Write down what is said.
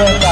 Yeah.